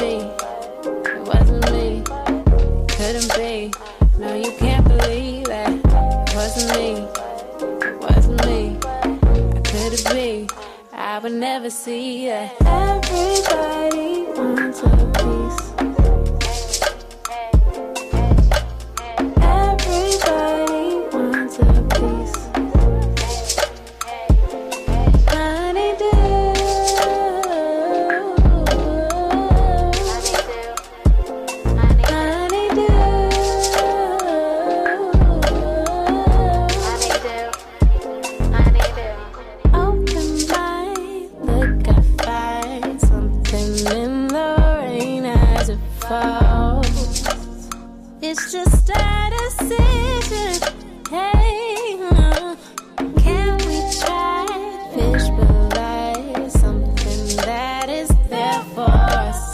me, it wasn't me. Couldn't be, no, you can't believe that. It wasn't me, it wasn't me. I could it be, I would never see that. Everybody wants a piece.